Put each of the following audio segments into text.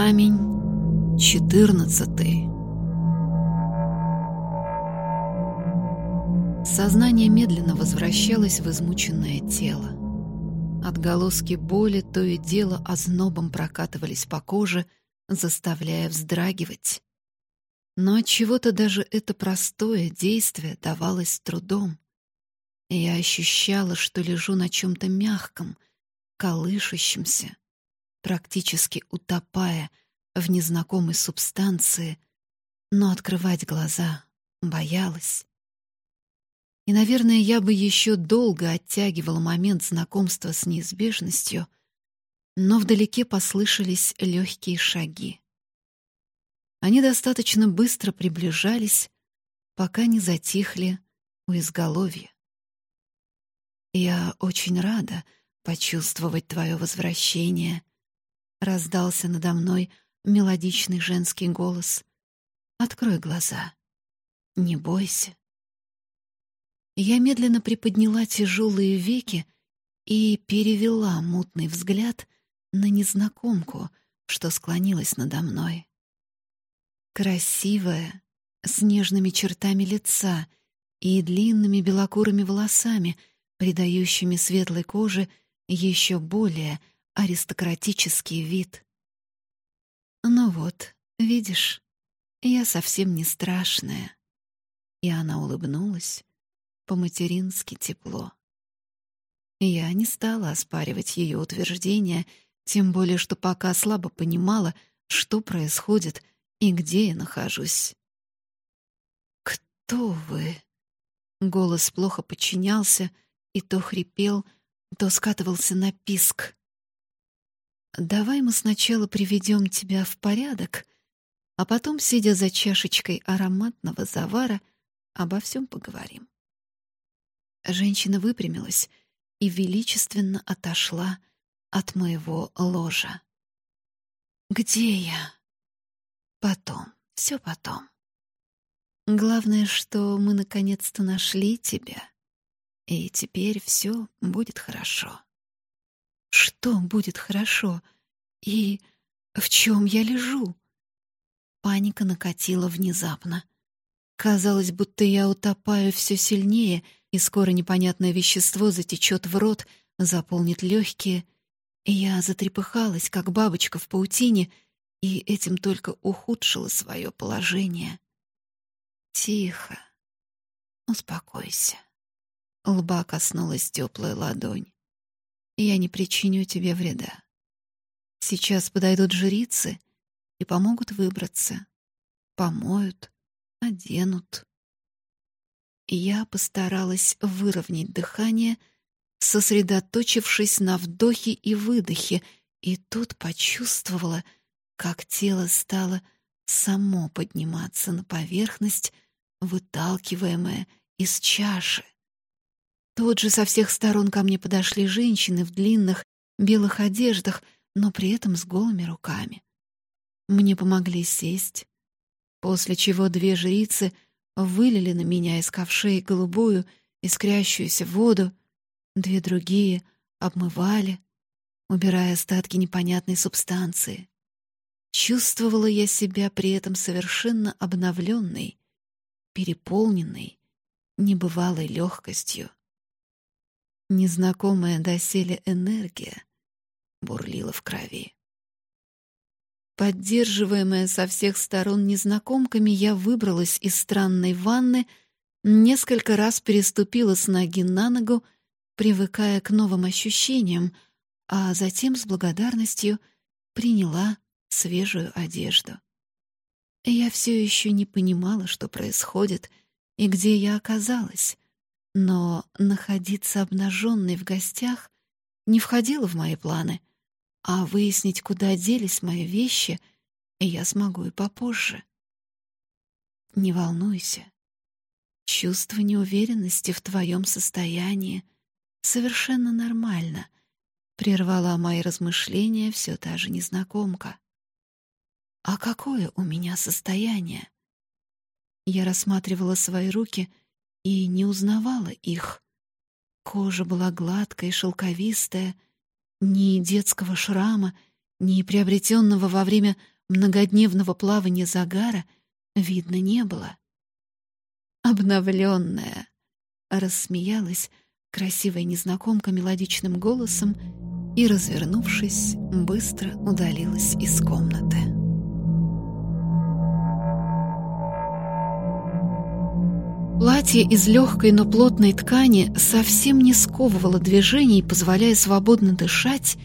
Камень четырнадцатый. Сознание медленно возвращалось в измученное тело. Отголоски боли то и дело ознобом прокатывались по коже, заставляя вздрагивать. Но от чего-то даже это простое действие давалось с трудом. Я ощущала, что лежу на чем то мягком, колышущемся, практически утопая в незнакомой субстанции, но открывать глаза боялась. И, наверное, я бы еще долго оттягивала момент знакомства с неизбежностью, но вдалеке послышались легкие шаги. Они достаточно быстро приближались, пока не затихли у изголовья. «Я очень рада почувствовать твое возвращение», — раздался надо мной мелодичный женский голос. «Открой глаза. Не бойся». Я медленно приподняла тяжелые веки и перевела мутный взгляд на незнакомку, что склонилась надо мной. Красивая, с нежными чертами лица и длинными белокурыми волосами, придающими светлой коже еще более аристократический вид. Ну вот, видишь, я совсем не страшная. И она улыбнулась по-матерински тепло. Я не стала оспаривать ее утверждение, тем более что пока слабо понимала, что происходит и где я нахожусь. «Кто вы?» Голос плохо подчинялся и то хрипел, то скатывался на писк. «Давай мы сначала приведем тебя в порядок, а потом, сидя за чашечкой ароматного завара, обо всем поговорим». Женщина выпрямилась и величественно отошла от моего ложа. «Где я?» «Потом, все потом. Главное, что мы наконец-то нашли тебя, и теперь все будет хорошо». «Что будет хорошо? И в чем я лежу?» Паника накатила внезапно. Казалось, будто я утопаю все сильнее — и скоро непонятное вещество затечет в рот, заполнит легкие. Я затрепыхалась, как бабочка в паутине, и этим только ухудшила свое положение. Тихо. Успокойся. Лба коснулась теплая ладонь. Я не причиню тебе вреда. Сейчас подойдут жрицы и помогут выбраться. Помоют, оденут. Я постаралась выровнять дыхание, сосредоточившись на вдохе и выдохе, и тут почувствовала, как тело стало само подниматься на поверхность, выталкиваемое из чаши. Тут же со всех сторон ко мне подошли женщины в длинных белых одеждах, но при этом с голыми руками. Мне помогли сесть, после чего две жрицы — вылили на меня из ковшей голубую, искрящуюся воду, две другие обмывали, убирая остатки непонятной субстанции. Чувствовала я себя при этом совершенно обновленной, переполненной, небывалой легкостью. Незнакомая доселе энергия бурлила в крови. Поддерживаемая со всех сторон незнакомками, я выбралась из странной ванны, несколько раз переступила с ноги на ногу, привыкая к новым ощущениям, а затем с благодарностью приняла свежую одежду. Я все еще не понимала, что происходит и где я оказалась, но находиться обнаженной в гостях не входило в мои планы — а выяснить, куда делись мои вещи, я смогу и попозже. Не волнуйся. Чувство неуверенности в твоем состоянии совершенно нормально. Прервала мои размышления все та же незнакомка. А какое у меня состояние? Я рассматривала свои руки и не узнавала их. Кожа была гладкая и шелковистая, ни детского шрама, ни приобретенного во время многодневного плавания загара видно не было. «Обновленная!» — рассмеялась красивая незнакомка мелодичным голосом и, развернувшись, быстро удалилась из комнаты. Платье из легкой, но плотной ткани совсем не сковывало движений, позволяя свободно дышать,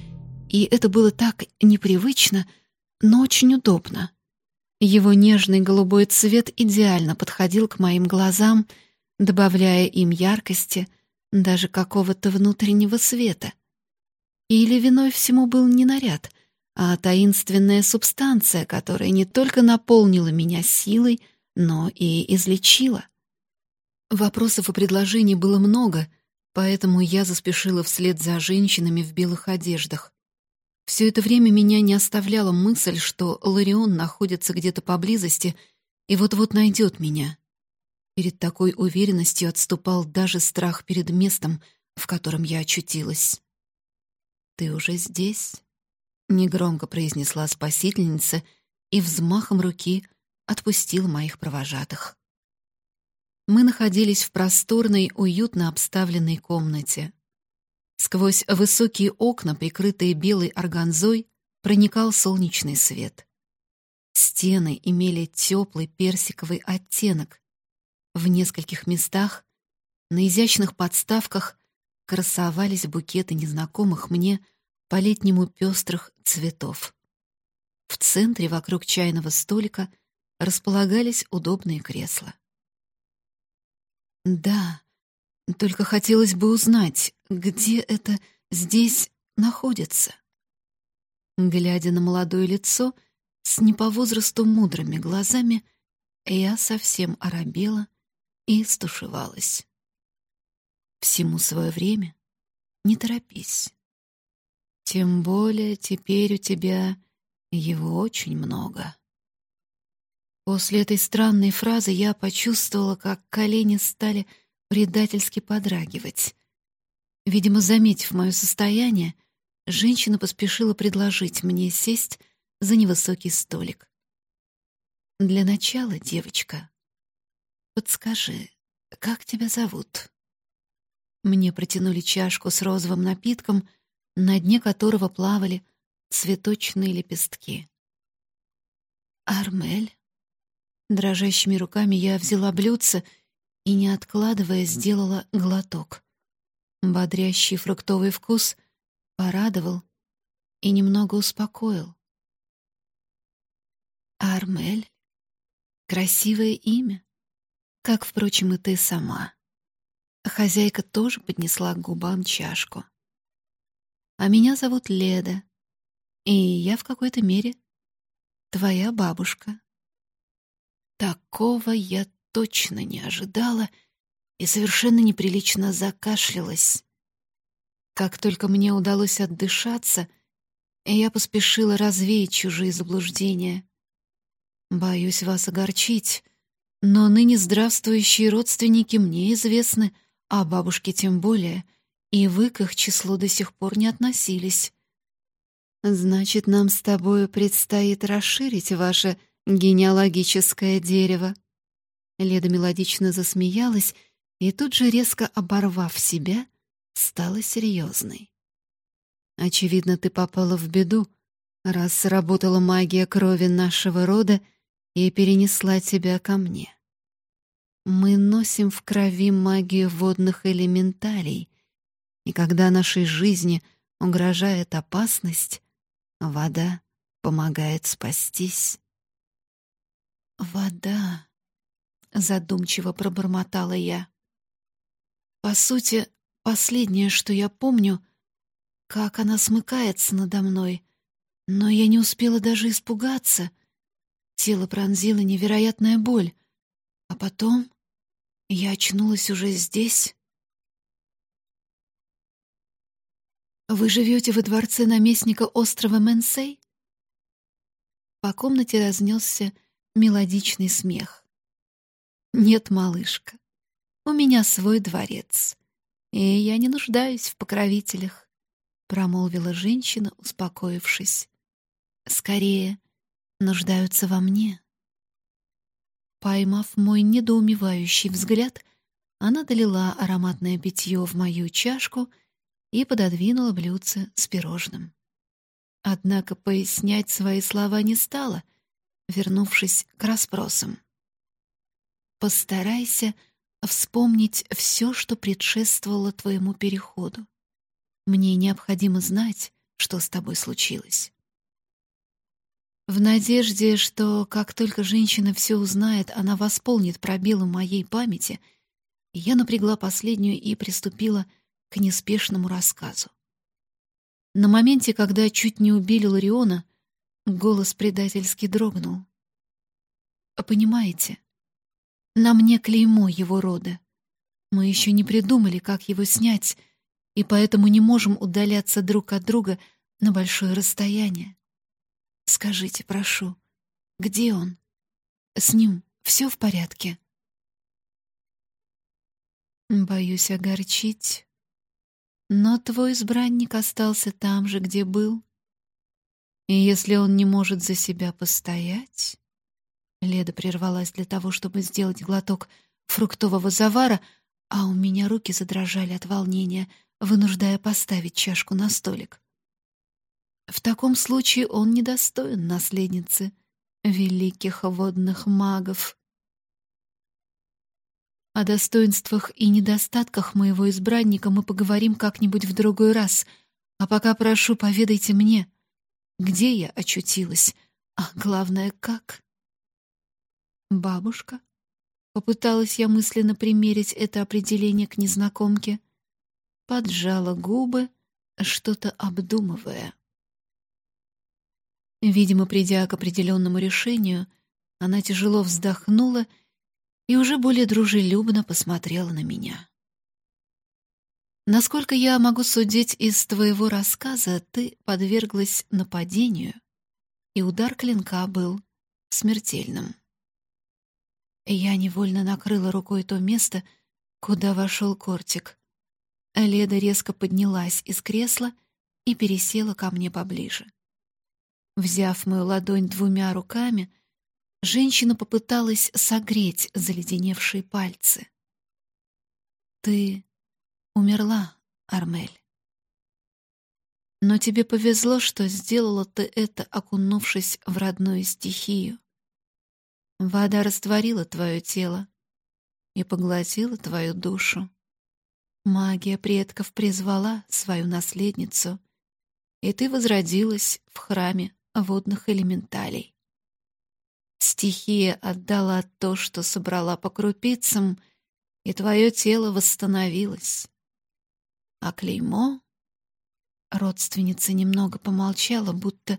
и это было так непривычно, но очень удобно. Его нежный голубой цвет идеально подходил к моим глазам, добавляя им яркости, даже какого-то внутреннего света. Или виной всему был не наряд, а таинственная субстанция, которая не только наполнила меня силой, но и излечила. Вопросов и предложений было много, поэтому я заспешила вслед за женщинами в белых одеждах. Все это время меня не оставляла мысль, что Ларион находится где-то поблизости и вот-вот найдет меня. Перед такой уверенностью отступал даже страх перед местом, в котором я очутилась. «Ты уже здесь?» — негромко произнесла спасительница и взмахом руки отпустил моих провожатых. Мы находились в просторной, уютно обставленной комнате. Сквозь высокие окна, прикрытые белой органзой, проникал солнечный свет. Стены имели теплый персиковый оттенок. В нескольких местах на изящных подставках красовались букеты незнакомых мне по-летнему пестрых цветов. В центре вокруг чайного столика располагались удобные кресла. Да, только хотелось бы узнать, где это здесь находится. Глядя на молодое лицо с не по возрасту мудрыми глазами, я совсем оробела и стушевалась. Всему свое время, не торопись. Тем более теперь у тебя его очень много. После этой странной фразы я почувствовала, как колени стали предательски подрагивать. Видимо, заметив мое состояние, женщина поспешила предложить мне сесть за невысокий столик. «Для начала, девочка, подскажи, как тебя зовут?» Мне протянули чашку с розовым напитком, на дне которого плавали цветочные лепестки. «Армель?» Дрожащими руками я взяла блюдце и, не откладывая, сделала глоток. Бодрящий фруктовый вкус порадовал и немного успокоил. Армель — красивое имя, как, впрочем, и ты сама. Хозяйка тоже поднесла к губам чашку. А меня зовут Леда, и я в какой-то мере твоя бабушка. Такого я точно не ожидала и совершенно неприлично закашлялась. Как только мне удалось отдышаться, я поспешила развеять чужие заблуждения. Боюсь вас огорчить, но ныне здравствующие родственники мне известны, а бабушке тем более, и вы к их числу до сих пор не относились. Значит, нам с тобою предстоит расширить ваше генеалогическое дерево. Леда мелодично засмеялась и тут же, резко оборвав себя, стала серьезной. «Очевидно, ты попала в беду, раз сработала магия крови нашего рода и перенесла тебя ко мне. Мы носим в крови магию водных элементалей, и когда нашей жизни угрожает опасность, вода помогает спастись. «Вода», — задумчиво пробормотала я. По сути, последнее, что я помню, как она смыкается надо мной, но я не успела даже испугаться. Тело пронзила невероятная боль, а потом я очнулась уже здесь. «Вы живете во дворце наместника острова Менсей?» По комнате разнесся мелодичный смех. «Нет, малышка, у меня свой дворец, и я не нуждаюсь в покровителях», — промолвила женщина, успокоившись. Скорее, нуждаются во мне. Поймав мой недоумевающий взгляд, она долила ароматное питье в мою чашку и пододвинула блюдце с пирожным. Однако пояснять свои слова не стала, вернувшись к расспросам. «Постарайся вспомнить все, что предшествовало твоему переходу. Мне необходимо знать, что с тобой случилось». В надежде, что как только женщина все узнает, она восполнит пробелы моей памяти, я напрягла последнюю и приступила к неспешному рассказу. На моменте, когда чуть не убили Лариона, голос предательски дрогнул. «Понимаете, на мне клеймо его рода. Мы еще не придумали, как его снять, и поэтому не можем удаляться друг от друга на большое расстояние. Скажите, прошу, где он? С ним все в порядке?» «Боюсь огорчить, но твой избранник остался там же, где был. И если он не может за себя постоять...» Леда прервалась для того, чтобы сделать глоток фруктового завара, а у меня руки задрожали от волнения, вынуждая поставить чашку на столик. В таком случае он недостоин наследницы великих водных магов. О достоинствах и недостатках моего избранника мы поговорим как-нибудь в другой раз, а пока прошу, поведайте мне, где я очутилась, а главное, как. Бабушка? Попыталась я мысленно примерить это определение к незнакомке. Поджала губы, что-то обдумывая. Видимо, придя к определенному решению, она тяжело вздохнула и уже более дружелюбно посмотрела на меня. Насколько я могу судить из твоего рассказа, ты подверглась нападению, и удар клинка был смертельным. Я невольно накрыла рукой то место, куда вошел кортик. Леда резко поднялась из кресла и пересела ко мне поближе. Взяв мою ладонь двумя руками, женщина попыталась согреть заледеневшие пальцы. «Ты умерла, Армель. Но тебе повезло, что сделала ты это, окунувшись в родную стихию. Вода растворила твое тело и поглотила твою душу. Магия предков призвала свою наследницу, и ты возродилась в храме водных элементалей. Стихия отдала то, что собрала по крупицам, и твое тело восстановилось. А клеймо... Родственница немного помолчала, будто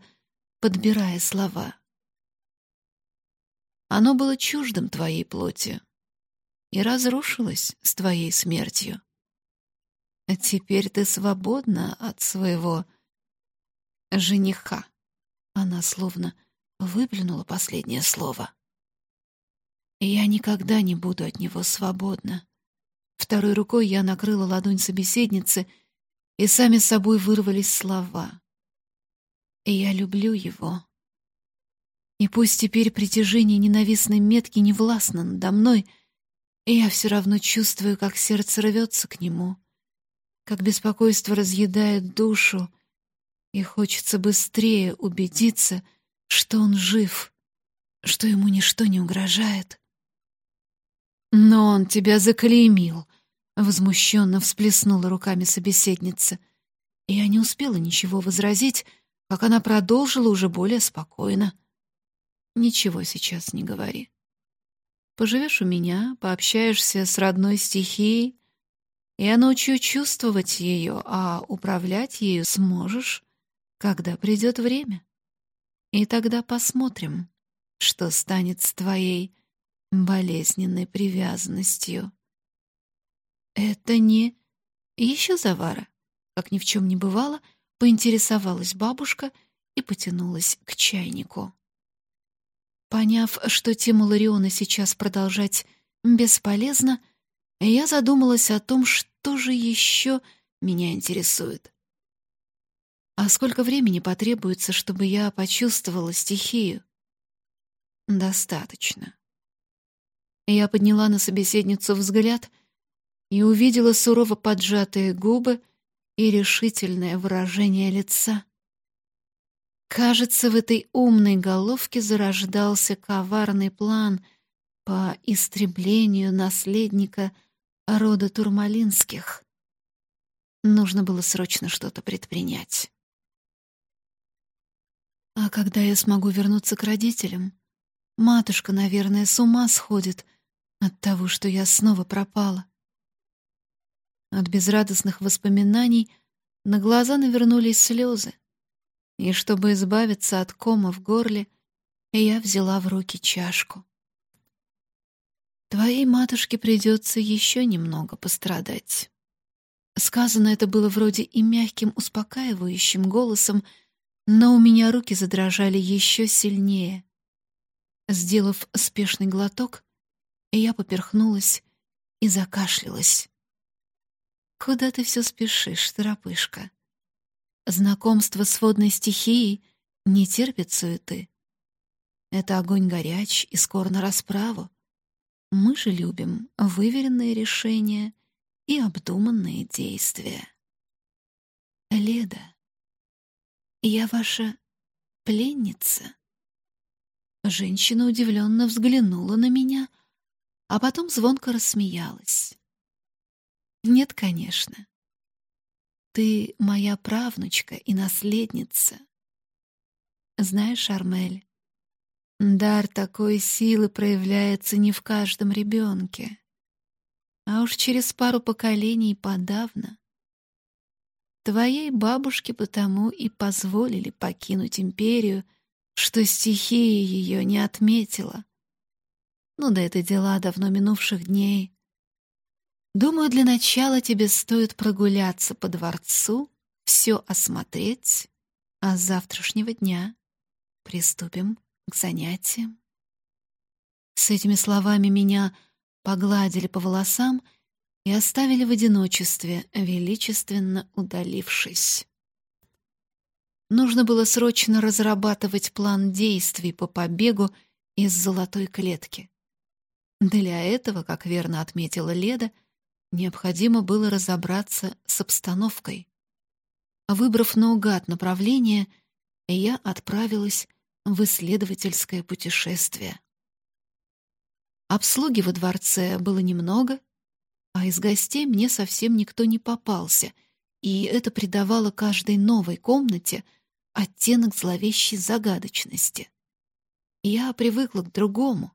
подбирая слова. Оно было чуждым твоей плоти и разрушилось с твоей смертью. А теперь ты свободна от своего жениха. Она словно выплюнула последнее слово. Я никогда не буду от него свободна. Второй рукой я накрыла ладонь собеседницы, и сами собой вырвались слова. Я люблю его. И пусть теперь притяжение ненавистной метки не властно надо мной, я все равно чувствую, как сердце рвется к нему, как беспокойство разъедает душу, и хочется быстрее убедиться, что он жив, что ему ничто не угрожает. «Но он тебя заклеймил», — возмущенно всплеснула руками собеседница. Я не успела ничего возразить, как она продолжила уже более спокойно. «Ничего сейчас не говори. Поживешь у меня, пообщаешься с родной стихией, я научу чувствовать ее, а управлять ею сможешь, когда придет время. И тогда посмотрим, что станет с твоей болезненной привязанностью. Это не... Еще завара. Как ни в чем не бывало, поинтересовалась бабушка и потянулась к чайнику. Поняв, что тему Лариона сейчас продолжать бесполезно, я задумалась о том, что же еще меня интересует. А сколько времени потребуется, чтобы я почувствовала стихию? Достаточно. Я подняла на собеседницу взгляд и увидела сурово поджатые губы и решительное выражение лица. Кажется, в этой умной головке зарождался коварный план по истреблению наследника рода Турмалинских. Нужно было срочно что-то предпринять. А когда я смогу вернуться к родителям? Матушка, наверное, с ума сходит от того, что я снова пропала. От безрадостных воспоминаний на глаза навернулись слезы, и чтобы избавиться от кома в горле, я взяла в руки чашку. Твоей матушке придется еще немного пострадать. Сказано это было вроде и мягким, успокаивающим голосом, но у меня руки задрожали еще сильнее. Сделав спешный глоток, я поперхнулась и закашлялась. «Куда ты все спешишь, торопышка? Знакомство с водной стихией не терпит суеты. Это огонь горяч и скоро на расправу. Мы же любим выверенные решения и обдуманные действия. Леда, я ваша пленница. Женщина удивленно взглянула на меня, а потом звонко рассмеялась. Нет, конечно. Ты моя правнучка и наследница. Знаешь, Армель, дар такой силы проявляется не в каждом ребенке, а уж через пару поколений подавно. Твоей бабушке потому и позволили покинуть империю, что стихия ее не отметила. Ну да это дела давно минувших дней. Думаю, для начала тебе стоит прогуляться по дворцу, все осмотреть, а с завтрашнего дня приступим к занятиям. С этими словами меня погладили по волосам и оставили в одиночестве, величественно удалившись. Нужно было срочно разрабатывать план действий по побегу из золотой клетки. Для этого, как верно отметила Леда, необходимо было разобраться с обстановкой. Выбрав наугад направление, я отправилась в исследовательское путешествие. Обслуги во дворце было немного, а из гостей мне совсем никто не попался, и это придавало каждой новой комнате оттенок зловещей загадочности. Я привыкла к другому.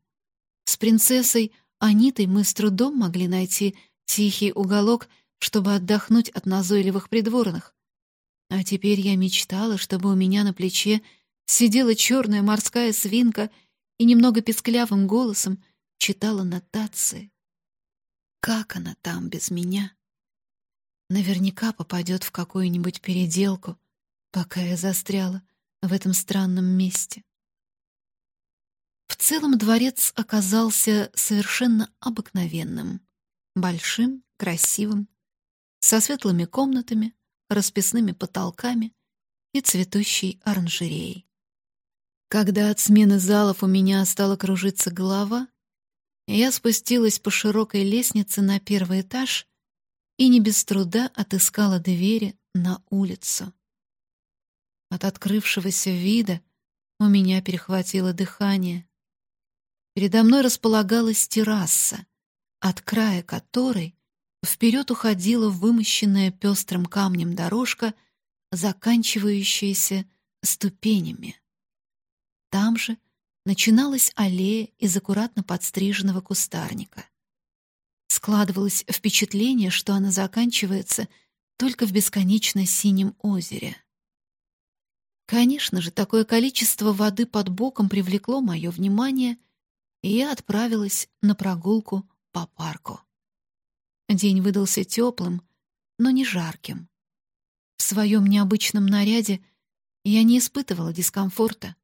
С принцессой Анитой мы с трудом могли найти тихий уголок, чтобы отдохнуть от назойливых придворных. А теперь я мечтала, чтобы у меня на плече сидела черная морская свинка и немного песклявым голосом читала нотации. Как она там без меня? Наверняка попадет в какую-нибудь переделку, пока я застряла в этом странном месте. В целом дворец оказался совершенно обыкновенным, большим, красивым, со светлыми комнатами, расписными потолками и цветущей оранжереей. Когда от смены залов у меня стала кружиться голова, я спустилась по широкой лестнице на первый этаж и не без труда отыскала двери на улицу. От открывшегося вида у меня перехватило дыхание. Передо мной располагалась терраса, от края которой вперед уходила вымощенная пестрым камнем дорожка, заканчивающаяся ступенями. Там же — начиналась аллея из аккуратно подстриженного кустарника. Складывалось впечатление, что она заканчивается только в бесконечно синем озере. Конечно же, такое количество воды под боком привлекло мое внимание, и я отправилась на прогулку по парку. День выдался теплым, но не жарким. В своем необычном наряде я не испытывала дискомфорта.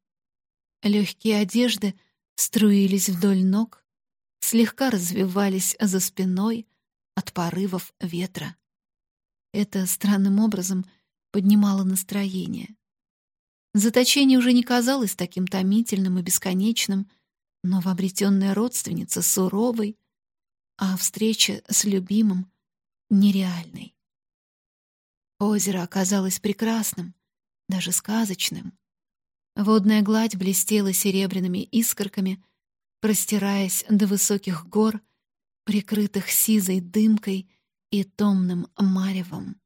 Легкие одежды струились вдоль ног, слегка развивались за спиной от порывов ветра. Это странным образом поднимало настроение. Заточение уже не казалось таким томительным и бесконечным, но обретенная родственница суровой, а встреча с любимым — нереальной. Озеро оказалось прекрасным, даже сказочным. Водная гладь блестела серебряными искорками, простираясь до высоких гор, прикрытых сизой дымкой и томным маревом.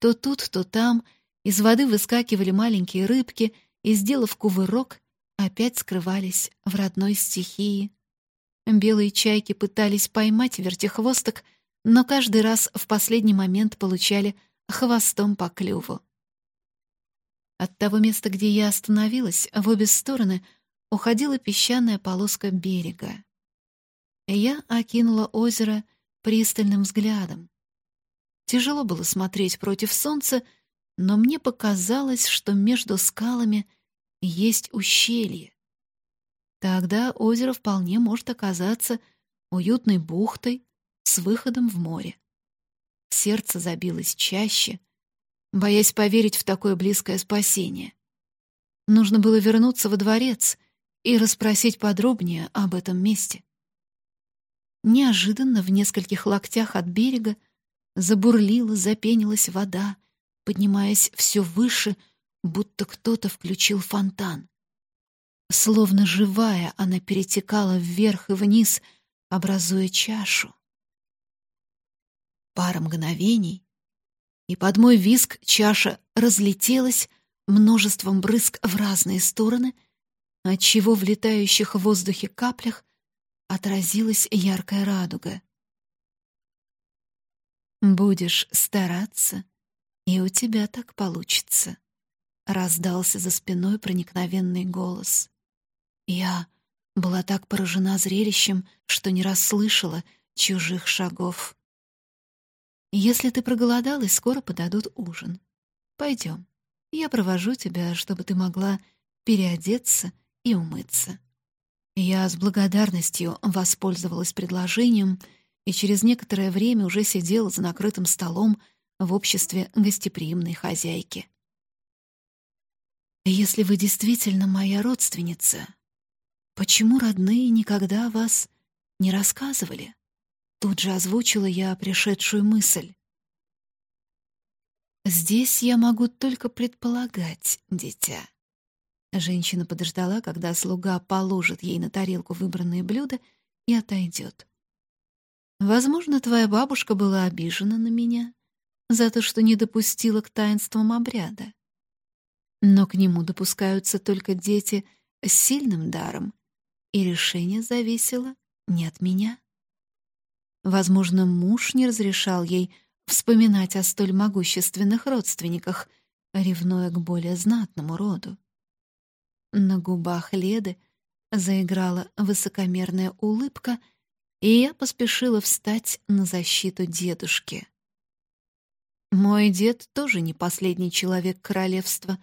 То тут, то там из воды выскакивали маленькие рыбки и, сделав кувырок, опять скрывались в родной стихии. Белые чайки пытались поймать вертихвосток, но каждый раз в последний момент получали хвостом по клюву. От того места, где я остановилась, в обе стороны уходила песчаная полоска берега. Я окинула озеро пристальным взглядом. Тяжело было смотреть против солнца, но мне показалось, что между скалами есть ущелье. Тогда озеро вполне может оказаться уютной бухтой с выходом в море. Сердце забилось чаще, боясь поверить в такое близкое спасение. Нужно было вернуться во дворец и расспросить подробнее об этом месте. Неожиданно в нескольких локтях от берега забурлила, запенилась вода, поднимаясь все выше, будто кто-то включил фонтан. Словно живая, она перетекала вверх и вниз, образуя чашу. Пара мгновений, и под мой виск чаша разлетелась множеством брызг в разные стороны, отчего в летающих в воздухе каплях отразилась яркая радуга. «Будешь стараться, и у тебя так получится», — раздался за спиной проникновенный голос. Я была так поражена зрелищем, что не расслышала чужих шагов. «Если ты проголодалась, скоро подадут ужин. Пойдем, я провожу тебя, чтобы ты могла переодеться и умыться». Я с благодарностью воспользовалась предложением и через некоторое время уже сидела за накрытым столом в обществе гостеприимной хозяйки. «Если вы действительно моя родственница, почему родные никогда вас не рассказывали?» Тут же озвучила я пришедшую мысль. «Здесь я могу только предполагать, дитя». Женщина подождала, когда слуга положит ей на тарелку выбранные блюда и отойдет. «Возможно, твоя бабушка была обижена на меня за то, что не допустила к таинствам обряда. Но к нему допускаются только дети с сильным даром, и решение зависело не от меня. Возможно, муж не разрешал ей вспоминать о столь могущественных родственниках, ревнуя к более знатному роду. На губах Леды заиграла высокомерная улыбка, и я поспешила встать на защиту дедушки. Мой дед тоже не последний человек королевства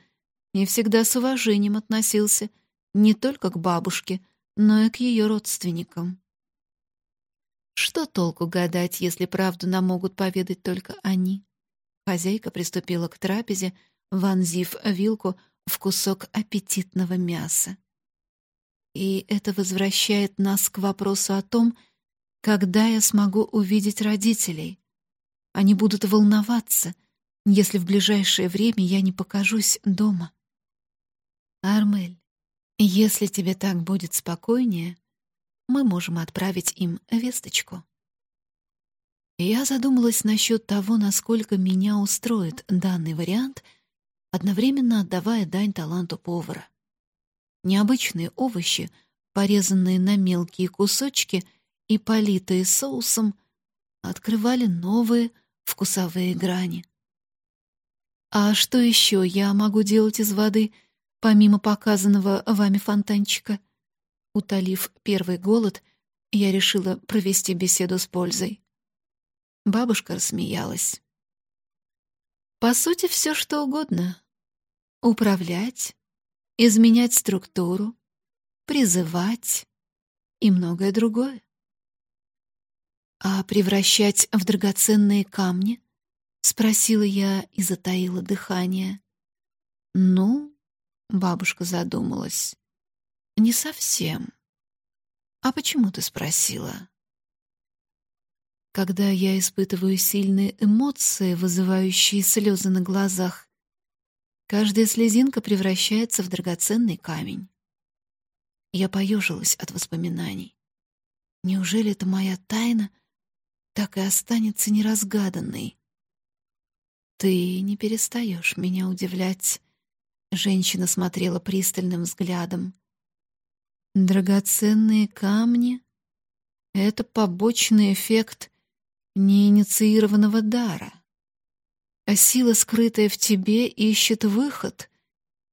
и всегда с уважением относился не только к бабушке, но и к ее родственникам. Что толку гадать, если правду нам могут поведать только они? Хозяйка приступила к трапезе, вонзив вилку в кусок аппетитного мяса. И это возвращает нас к вопросу о том, когда я смогу увидеть родителей. Они будут волноваться, если в ближайшее время я не покажусь дома. Армель, если тебе так будет спокойнее, мы можем отправить им весточку. Я задумалась насчет того, насколько меня устроит данный вариант — одновременно отдавая дань таланту повара. Необычные овощи, порезанные на мелкие кусочки и политые соусом, открывали новые вкусовые грани. А что еще я могу делать из воды, помимо показанного вами фонтанчика? Утолив первый голод, я решила провести беседу с пользой. Бабушка рассмеялась. По сути, все что угодно управлять, изменять структуру, призывать и многое другое. А превращать в драгоценные камни спросила я и затаила дыхание. Ну, бабушка задумалась. Не совсем. А почему ты спросила? Когда я испытываю сильные эмоции, вызывающие слезы на глазах, каждая слезинка превращается в драгоценный камень. Я поежилась от воспоминаний. Неужели это моя тайна так и останется неразгаданной? Ты не перестаешь меня удивлять. Женщина смотрела пристальным взглядом. Драгоценные камни — это побочный эффект неинициированного дара. А сила, скрытая в тебе, ищет выход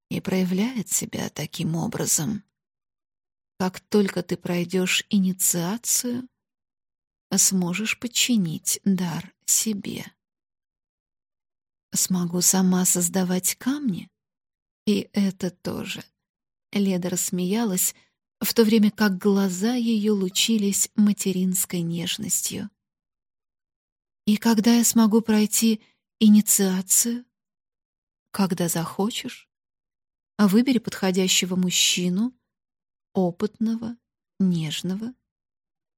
и проявляет себя таким образом. Как только ты пройдешь инициацию, сможешь подчинить дар себе. Смогу сама создавать камни? И это тоже. Леда рассмеялась, в то время как глаза ее лучились материнской нежностью. И когда я смогу пройти инициацию? Когда захочешь. А выбери подходящего мужчину, опытного, нежного.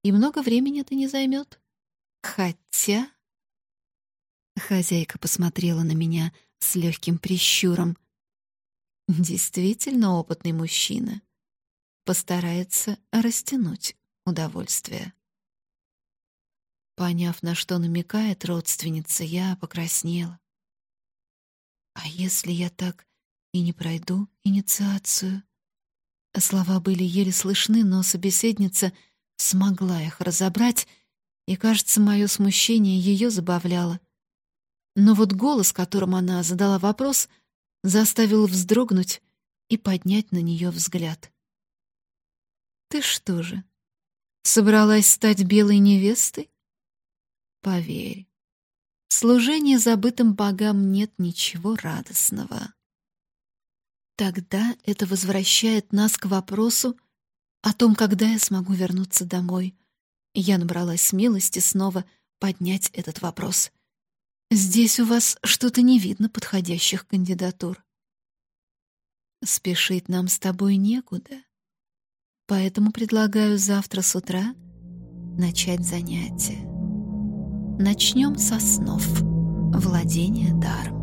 И много времени это не займет. Хотя... Хозяйка посмотрела на меня с легким прищуром. Действительно опытный мужчина. Постарается растянуть удовольствие. Поняв, на что намекает родственница, я покраснела. А если я так и не пройду инициацию? Слова были еле слышны, но собеседница смогла их разобрать, и, кажется, мое смущение ее забавляло. Но вот голос, которым она задала вопрос, заставил вздрогнуть и поднять на нее взгляд. «Ты что же, собралась стать белой невестой?» «Поверь, в служении забытым богам нет ничего радостного». Тогда это возвращает нас к вопросу о том, когда я смогу вернуться домой. Я набралась смелости снова поднять этот вопрос. Здесь у вас что-то не видно подходящих кандидатур. Спешить нам с тобой некуда. Поэтому предлагаю завтра с утра начать занятие. Начнем со снов. Владение даром.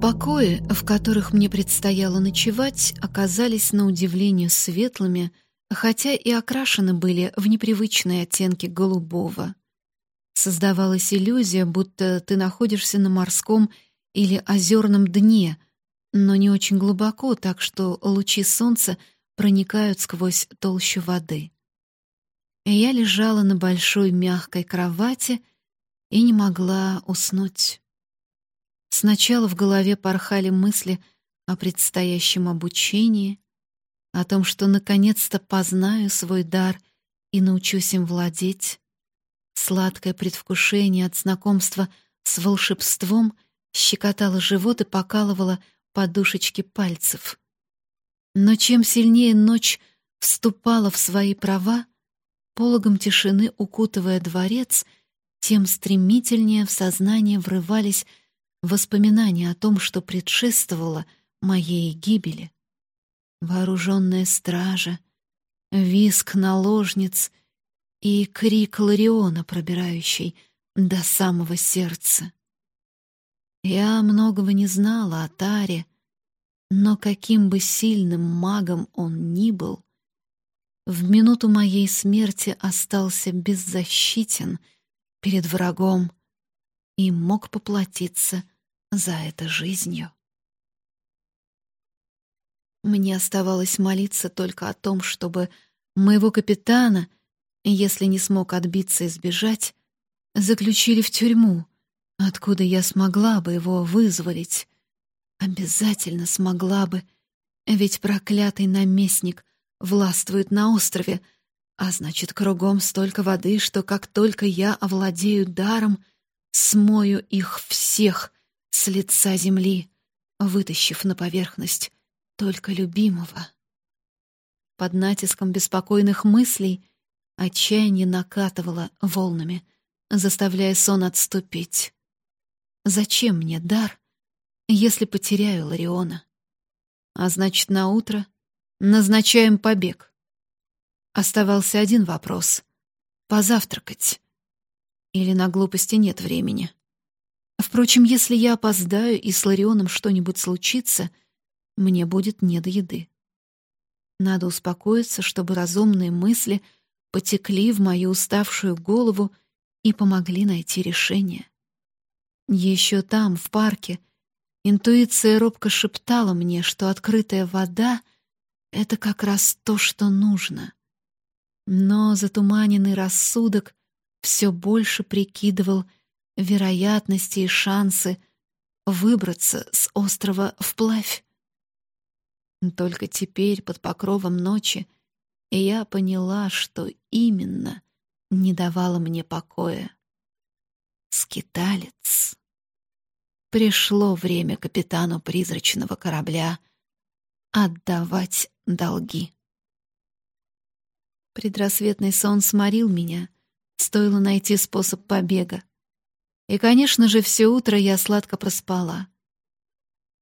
Покои, в которых мне предстояло ночевать, оказались на удивление светлыми, хотя и окрашены были в непривычные оттенки голубого. Создавалась иллюзия, будто ты находишься на морском или озерном дне, но не очень глубоко, так что лучи солнца проникают сквозь толщу воды. Я лежала на большой мягкой кровати и не могла уснуть. Сначала в голове порхали мысли о предстоящем обучении, о том, что наконец-то познаю свой дар и научусь им владеть. Сладкое предвкушение от знакомства с волшебством щекотало живот и покалывало подушечки пальцев. Но чем сильнее ночь вступала в свои права, пологом тишины укутывая дворец, тем стремительнее в сознание врывались воспоминания о том, что предшествовало моей гибели вооруженная стража, виск наложниц и крик Лариона, пробирающий до самого сердца. Я многого не знала о Таре, но каким бы сильным магом он ни был, в минуту моей смерти остался беззащитен перед врагом и мог поплатиться за это жизнью. Мне оставалось молиться только о том, чтобы моего капитана, если не смог отбиться и сбежать, заключили в тюрьму, откуда я смогла бы его вызволить. Обязательно смогла бы, ведь проклятый наместник властвует на острове, а значит, кругом столько воды, что как только я овладею даром, смою их всех с лица земли, вытащив на поверхность только любимого. Под натиском беспокойных мыслей отчаяние накатывало волнами, заставляя сон отступить. Зачем мне дар, если потеряю Лариона? А значит, на утро назначаем побег. Оставался один вопрос — позавтракать. Или на глупости нет времени. Впрочем, если я опоздаю и с Ларионом что-нибудь случится, мне будет не до еды. Надо успокоиться, чтобы разумные мысли потекли в мою уставшую голову и помогли найти решение. Еще там, в парке, интуиция робко шептала мне, что открытая вода — это как раз то, что нужно. Но затуманенный рассудок все больше прикидывал вероятности и шансы выбраться с острова вплавь. Только теперь, под покровом ночи, я поняла, что именно не давало мне покоя. Скиталец. Пришло время капитану призрачного корабля отдавать долги. Предрассветный сон сморил меня, стоило найти способ побега. И, конечно же, все утро я сладко проспала.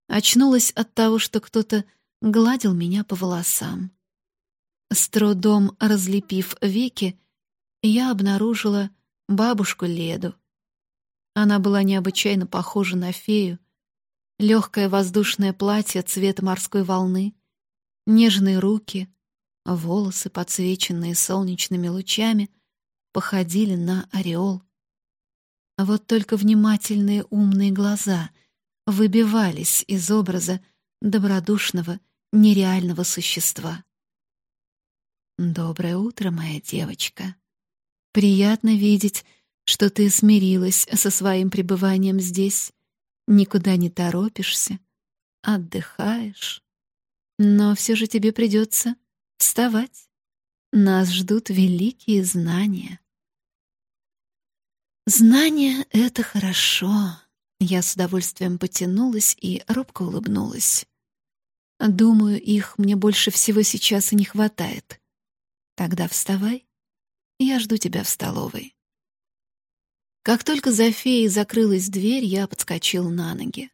Очнулась от того, что кто-то гладил меня по волосам. С трудом разлепив веки, я обнаружила бабушку Леду. Она была необычайно похожа на фею. Легкое воздушное платье цвета морской волны, нежные руки, волосы, подсвеченные солнечными лучами, походили на ореол. А вот только внимательные умные глаза выбивались из образа добродушного, нереального существа. «Доброе утро, моя девочка. Приятно видеть, что ты смирилась со своим пребыванием здесь, никуда не торопишься, отдыхаешь. Но все же тебе придется вставать. Нас ждут великие знания». «Знания — это хорошо», я с удовольствием потянулась и робко улыбнулась. Думаю, их мне больше всего сейчас и не хватает. Тогда вставай. Я жду тебя в столовой. Как только за феей закрылась дверь, я подскочил на ноги.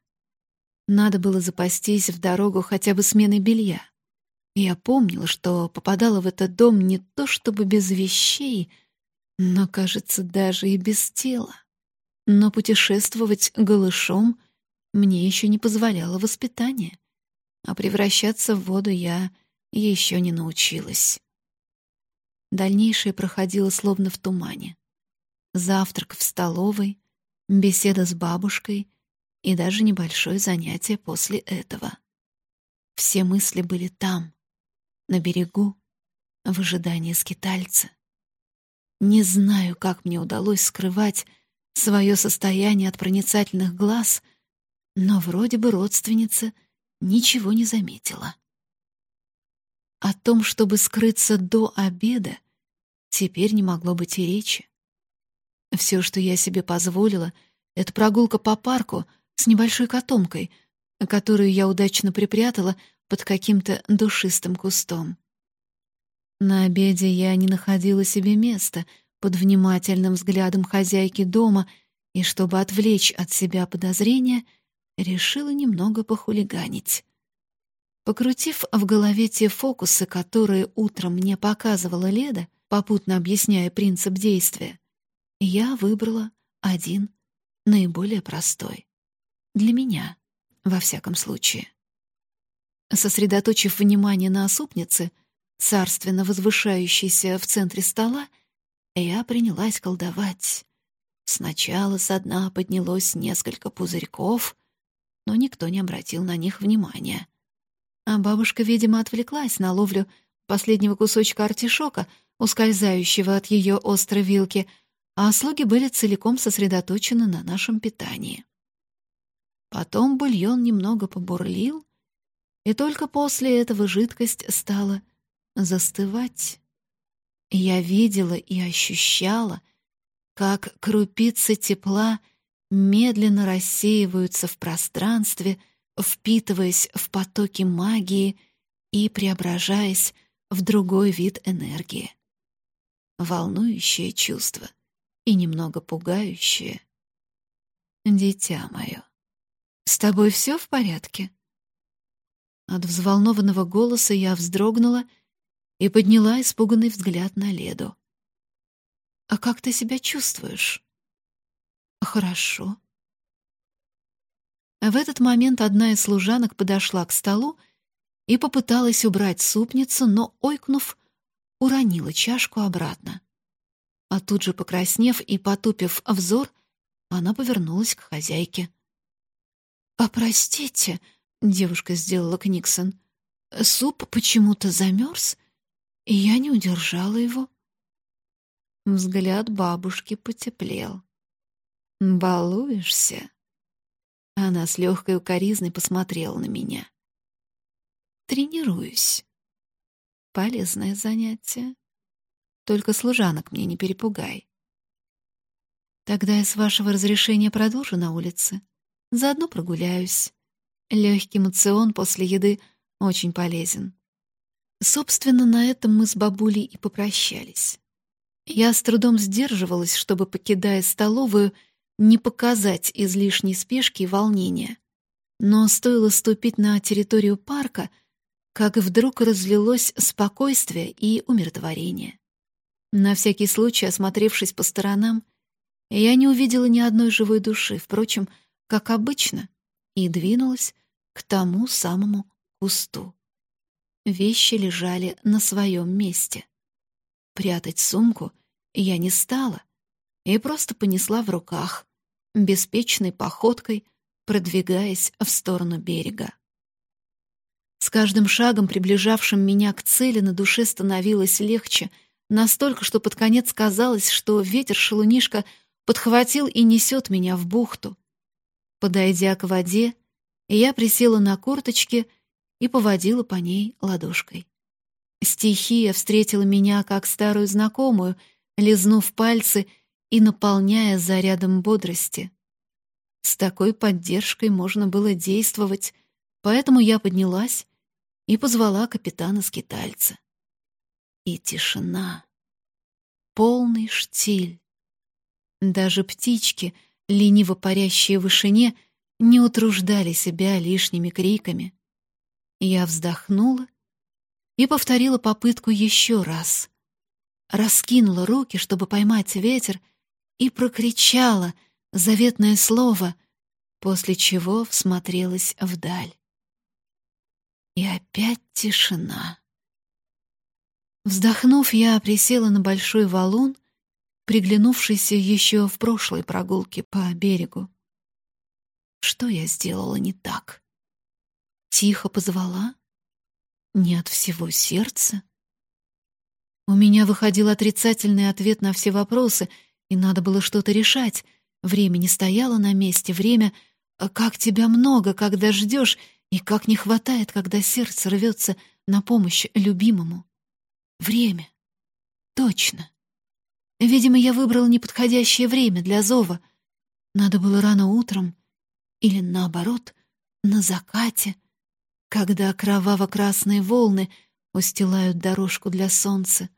Надо было запастись в дорогу хотя бы сменой белья. Я помнила, что попадала в этот дом не то чтобы без вещей, но, кажется, даже и без тела. Но путешествовать голышом мне еще не позволяло воспитание, а превращаться в воду я еще не научилась. Дальнейшее проходило словно в тумане. Завтрак в столовой, беседа с бабушкой и даже небольшое занятие после этого. Все мысли были там, на берегу, в ожидании скитальца. Не знаю, как мне удалось скрывать свое состояние от проницательных глаз, но вроде бы родственница ничего не заметила. О том, чтобы скрыться до обеда, теперь не могло быть и речи. Все, что я себе позволила, — это прогулка по парку с небольшой котомкой, которую я удачно припрятала под каким-то душистым кустом. На обеде я не находила себе места — под внимательным взглядом хозяйки дома и, чтобы отвлечь от себя подозрения, решила немного похулиганить. Покрутив в голове те фокусы, которые утром мне показывала Леда, попутно объясняя принцип действия, я выбрала один, наиболее простой. Для меня, во всяком случае. Сосредоточив внимание на осупнице, царственно возвышающейся в центре стола, я принялась колдовать. Сначала со дна поднялось несколько пузырьков, но никто не обратил на них внимания. А бабушка, видимо, отвлеклась на ловлю последнего кусочка артишока, ускользающего от ее острой вилки, а слуги были целиком сосредоточены на нашем питании. Потом бульон немного побурлил, и только после этого жидкость стала застывать. Я видела и ощущала, как крупицы тепла медленно рассеиваются в пространстве, впитываясь в потоки магии и преображаясь в другой вид энергии. Волнующее чувство и немного пугающее. «Дитя мое, с тобой все в порядке?» От взволнованного голоса я вздрогнула и подняла испуганный взгляд на Леду. «А как ты себя чувствуешь?» «Хорошо». В этот момент одна из служанок подошла к столу и попыталась убрать супницу, но, ойкнув, уронила чашку обратно. А тут же, покраснев и потупив взор, она повернулась к хозяйке. «А простите», — девушка сделала Книксон, — «суп почему-то замерз, и я не удержала его». Взгляд бабушки потеплел. «Балуешься?» Она с легкой укоризной посмотрела на меня. «Тренируюсь. Полезное занятие. Только служанок мне не перепугай. Тогда я с вашего разрешения продолжу на улице. Заодно прогуляюсь. Легкий мацион после еды очень полезен». Собственно, на этом мы с бабулей и попрощались. Я с трудом сдерживалась, чтобы, покидая столовую, не показать излишней спешки и волнения. Но стоило ступить на территорию парка, как вдруг разлилось спокойствие и умиротворение. На всякий случай, осмотревшись по сторонам, я не увидела ни одной живой души, впрочем, как обычно, и двинулась к тому самому кусту. Вещи лежали на своем месте. Прятать сумку я не стала и просто понесла в руках, беспечной походкой продвигаясь в сторону берега. С каждым шагом, приближавшим меня к цели, на душе становилось легче, настолько, что под конец казалось, что ветер-шалунишка подхватил и несет меня в бухту. Подойдя к воде, я присела на корточки и поводила по ней ладошкой. Стихия встретила меня как старую знакомую, лизнув пальцы и наполняя зарядом бодрости. С такой поддержкой можно было действовать, поэтому я поднялась и позвала капитана-скитальца. И тишина. Полный штиль. Даже птички, лениво парящие в вышине, не утруждали себя лишними криками. Я вздохнула и повторила попытку еще раз. Раскинула руки, чтобы поймать ветер, и прокричала заветное слово, после чего всмотрелась вдаль. И опять тишина. Вздохнув, я присела на большой валун, приглянувшийся еще в прошлой прогулке по берегу. Что я сделала не так? Тихо позвала? Не от всего сердца? У меня выходил отрицательный ответ на все вопросы, и надо было что-то решать. Время не стояло на месте, время а как тебя много, когда ждешь, и как не хватает, когда сердце рвется на помощь любимому. Время. Точно. Видимо, я выбрала неподходящее время для зова. Надо было рано утром или, наоборот, на закате — когда кроваво-красные волны устилают дорожку для солнца.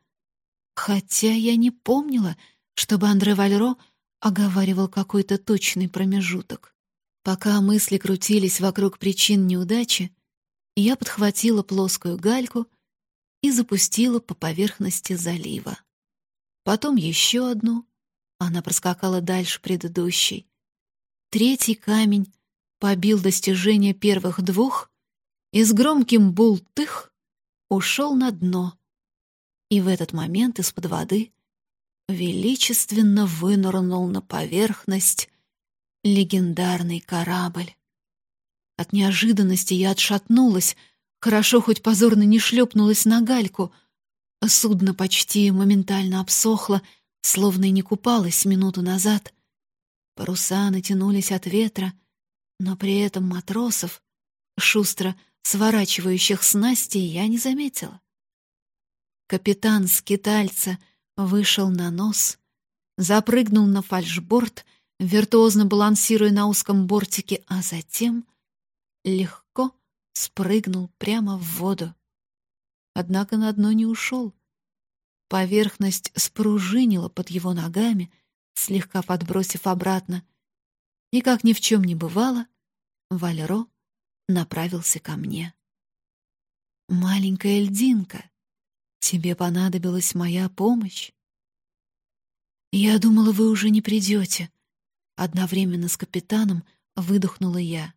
Хотя я не помнила, чтобы Андре Вальро оговаривал какой-то точный промежуток. Пока мысли крутились вокруг причин неудачи, я подхватила плоскую гальку и запустила по поверхности залива. Потом еще одну, она проскакала дальше предыдущей. Третий камень побил достижение первых двух и с громким бултых ушел на дно. И в этот момент из-под воды величественно вынырнул на поверхность легендарный корабль. От неожиданности я отшатнулась, хорошо хоть позорно не шлепнулась на гальку. Судно почти моментально обсохло, словно и не купалось минуту назад. Паруса натянулись от ветра, но при этом матросов, шустро сворачивающих снасти, я не заметила. Капитан скитальца вышел на нос, запрыгнул на фальшборд, виртуозно балансируя на узком бортике, а затем легко спрыгнул прямо в воду. однако на дно не ушел. Поверхность спружинила под его ногами, слегка подбросив обратно, и, как ни в чем не бывало, Вальро направился ко мне. «Маленькая льдинка, тебе понадобилась моя помощь?» «Я думала, вы уже не придете», — одновременно с капитаном выдохнула я.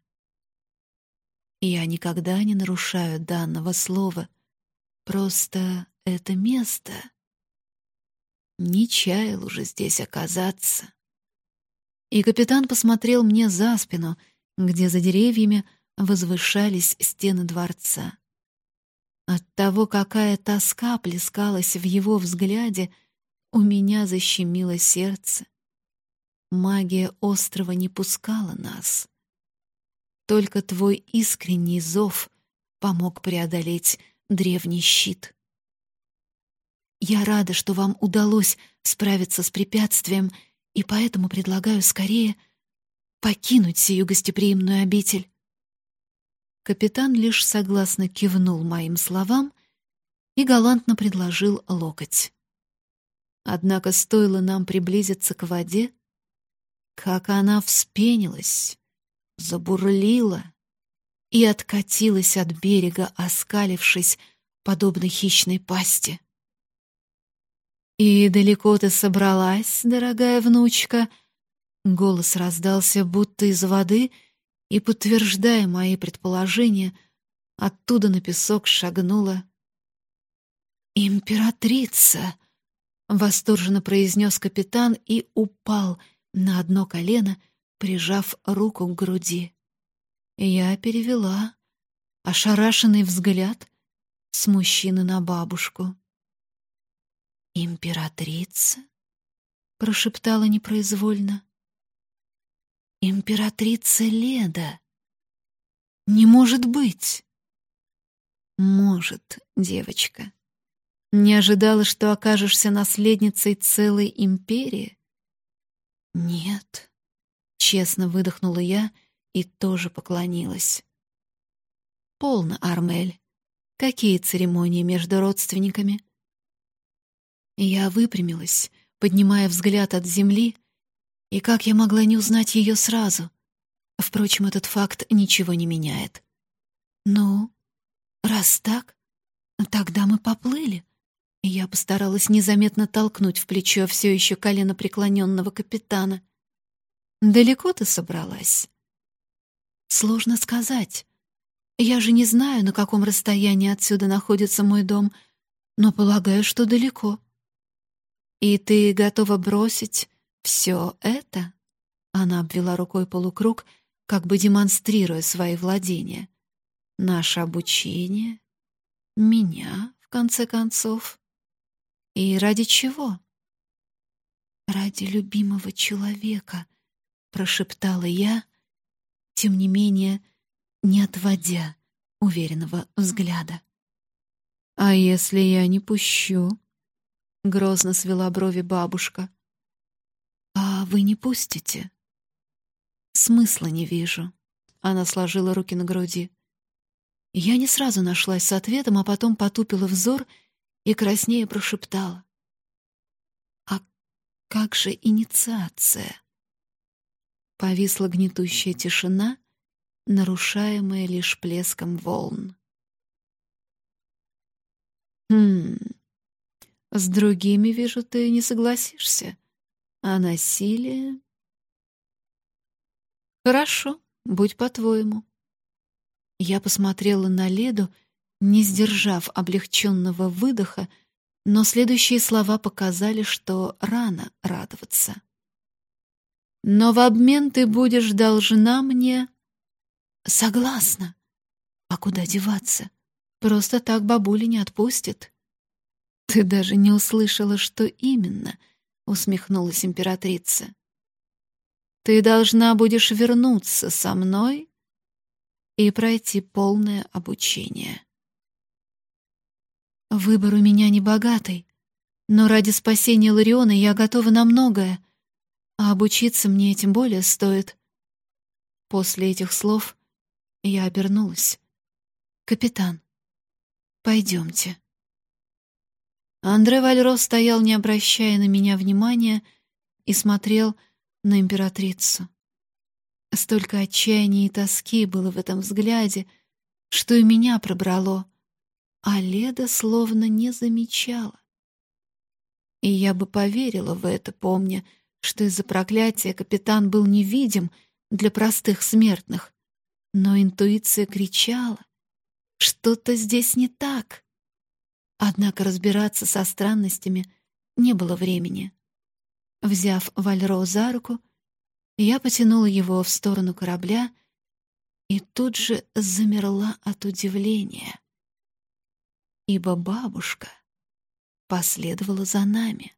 «Я никогда не нарушаю данного слова, просто это место...» Не чаял уже здесь оказаться. И капитан посмотрел мне за спину, где за деревьями возвышались стены дворца. От того, какая тоска плескалась в его взгляде, у меня защемило сердце. Магия острова не пускала нас. Только твой искренний зов помог преодолеть древний щит. Я рада, что вам удалось справиться с препятствием, и поэтому предлагаю скорее покинуть сию гостеприимную обитель. Капитан лишь согласно кивнул моим словам и галантно предложил локоть. Однако стоило нам приблизиться к воде, как она вспенилась, забурлила и откатилась от берега, оскалившись, подобно хищной пасти. «И далеко ты собралась, дорогая внучка?» Голос раздался будто из воды, и, подтверждая мои предположения, оттуда на песок шагнула «Императрица!» — восторженно произнес капитан и упал на одно колено, прижав руку к груди. Я перевела ошарашенный взгляд с мужчины на бабушку. «Императрица?» — прошептала непроизвольно. «Императрица Леда! Не может быть!» «Может, девочка. Не ожидала, что окажешься наследницей целой империи?» «Нет», — честно выдохнула я и тоже поклонилась. «Полно, Армель. Какие церемонии между родственниками?» Я выпрямилась, поднимая взгляд от земли, и как я могла не узнать ее сразу? Впрочем, этот факт ничего не меняет. «Ну, раз так, тогда мы поплыли». Я постаралась незаметно толкнуть в плечо все еще колено преклоненного капитана. «Далеко ты собралась?» «Сложно сказать. Я же не знаю, на каком расстоянии отсюда находится мой дом, но полагаю, что далеко». «И ты готова бросить все это?» Она обвела рукой полукруг, как бы демонстрируя свои владения. «Наше обучение? Меня, в конце концов? И ради чего?» «Ради любимого человека», — прошептала я, тем не менее не отводя уверенного взгляда. «А если я не пущу?» — грозно свела брови бабушка. «А вы не пустите?» «Смысла не вижу». Она сложила руки на груди. Я не сразу нашлась с ответом, а потом потупила взор и краснее прошептала. «А как же инициация?» Повисла гнетущая тишина, нарушаемая лишь плеском волн. «Хм, с другими, вижу, ты не согласишься. А насилие... Хорошо, будь по-твоему. Я посмотрела на Леду, не сдержав облегченного выдоха, но следующие слова показали, что рано радоваться. «Но в обмен ты будешь должна мне...» «Согласна. А куда деваться? Просто так бабуля не отпустит». «Ты даже не услышала, что именно», — усмехнулась императрица. «Ты должна будешь вернуться со мной и пройти полное обучение». «Выбор у меня не богатый, но ради спасения Лариона я готова на многое, а обучиться мне тем более стоит». После этих слов я обернулась. «Капитан, пойдемте». Андре Вальро стоял, не обращая на меня внимания, и смотрел на императрицу. Столько отчаяния и тоски было в этом взгляде, что и меня пробрало, а Леда словно не замечала. И я бы поверила в это, помня, что из-за проклятия капитан был невидим для простых смертных. Но интуиция кричала, что-то здесь не так. Однако разбираться со странностями не было времени. Взяв Вальро за руку, я потянула его в сторону корабля и тут же замерла от удивления, ибо бабушка последовала за нами.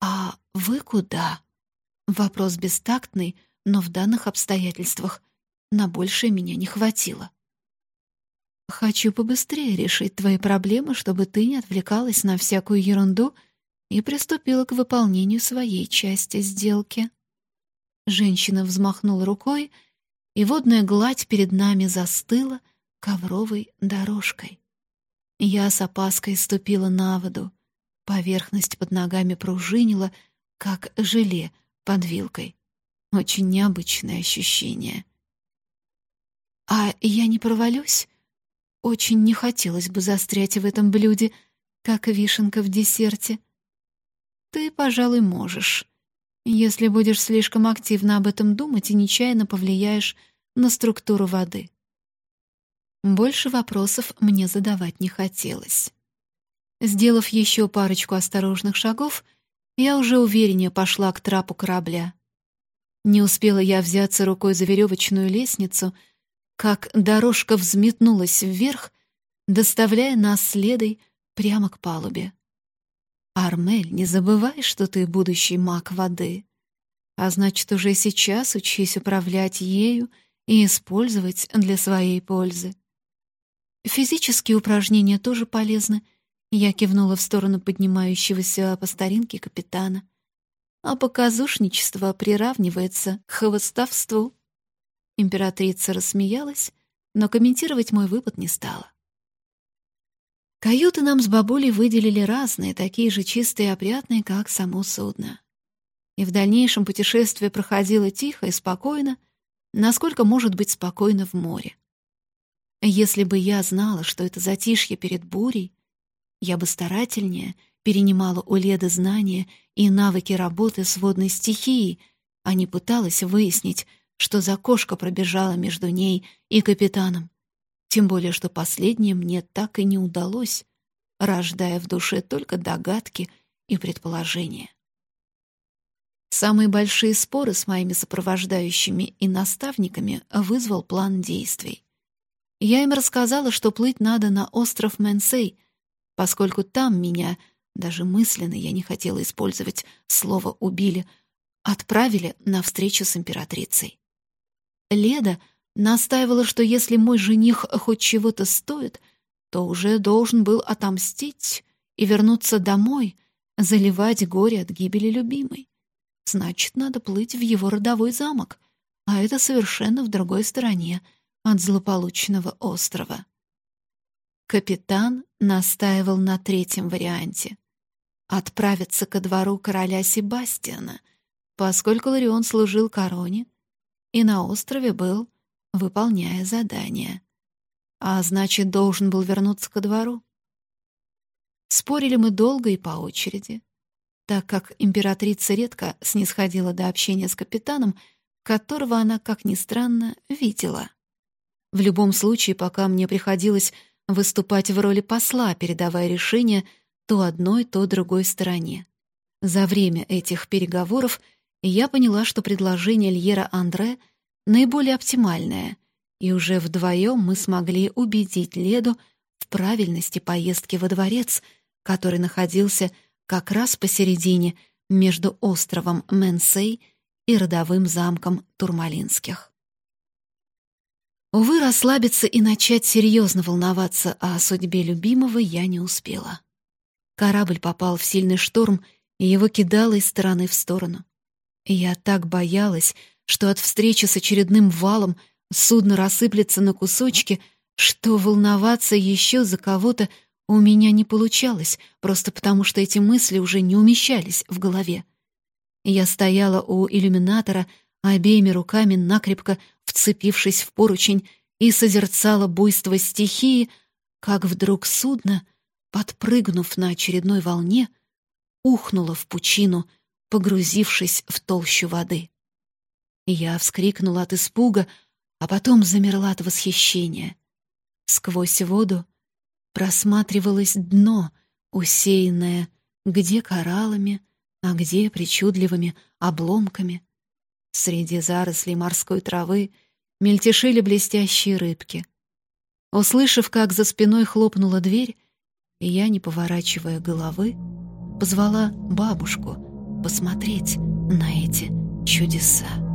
«А вы куда?» Вопрос бестактный, но в данных обстоятельствах на большее меня не хватило. «Хочу побыстрее решить твои проблемы, чтобы ты не отвлекалась на всякую ерунду и приступила к выполнению своей части сделки». Женщина взмахнула рукой, и водная гладь перед нами застыла ковровой дорожкой. Я с опаской ступила на воду. Поверхность под ногами пружинила, как желе под вилкой. Очень необычное ощущение. А я не провалюсь? Очень не хотелось бы застрять в этом блюде, как вишенка в десерте. Ты, пожалуй, можешь, если будешь слишком активно об этом думать и нечаянно повлияешь на структуру воды. Больше вопросов мне задавать не хотелось. Сделав еще парочку осторожных шагов, я уже увереннее пошла к трапу корабля. Не успела я взяться рукой за веревочную лестницу, как дорожка взметнулась вверх, доставляя нас следой прямо к палубе. «Армель, не забывай, что ты будущий маг воды. А значит, уже сейчас учись управлять ею и использовать для своей пользы. Физические упражнения тоже полезны. Я кивнула в сторону поднимающегося по старинке капитана. А показушничество приравнивается к хвостовству. Императрица рассмеялась, но комментировать мой выпад не стала. Каюты нам с бабулей выделили разные, такие же чистые и опрятные, как само судно. И в дальнейшем путешествие проходило тихо и спокойно, насколько может быть спокойно в море. Если бы я знала, что это затишье перед бурей, я бы старательнее перенимала у Леды знания и навыки работы с водной стихией, а не пыталась выяснить, что за кошка пробежала между ней и капитаном. Тем более, что последнее мне так и не удалось, рождая в душе только догадки и предположения. Самые большие споры с моими сопровождающими и наставниками вызвал план действий. Я им рассказала, что плыть надо на остров Менсей, поскольку там меня, даже мысленно я не хотела использовать слово «убили», отправили на встречу с императрицей. Леда настаивала, что если мой жених хоть чего-то стоит, то уже должен был отомстить и вернуться домой, заливать горе от гибели любимой. Значит, надо плыть в его родовой замок, а это совершенно в другой стороне — от злополучного острова. Капитан настаивал на третьем варианте — отправиться ко двору короля Себастьяна, поскольку Ларион служил короне и на острове был, выполняя задание. А значит, должен был вернуться ко двору. Спорили мы долго и по очереди, так как императрица редко снисходила до общения с капитаном, которого она, как ни странно, видела. В любом случае, пока мне приходилось выступать в роли посла, передавая решения то одной, то другой стороне. За время этих переговоров я поняла, что предложение Льера Андре наиболее оптимальное, и уже вдвоем мы смогли убедить Леду в правильности поездки во дворец, который находился как раз посередине между островом Менсей и родовым замком Турмалинских. Увы, расслабиться и начать серьезно волноваться о судьбе любимого я не успела. Корабль попал в сильный шторм, и его кидало из стороны в сторону. Я так боялась, что от встречи с очередным валом судно рассыплется на кусочки, что волноваться еще за кого-то у меня не получалось, просто потому что эти мысли уже не умещались в голове. Я стояла у иллюминатора, обеими руками накрепко вцепившись в поручень, и созерцала буйство стихии, как вдруг судно, подпрыгнув на очередной волне, ухнуло в пучину, погрузившись в толщу воды. Я вскрикнула от испуга, а потом замерла от восхищения. Сквозь воду просматривалось дно, усеянное где кораллами, а где причудливыми обломками. Среди зарослей морской травы мельтешили блестящие рыбки. Услышав, как за спиной хлопнула дверь, я, не поворачивая головы, позвала бабушку посмотреть на эти чудеса.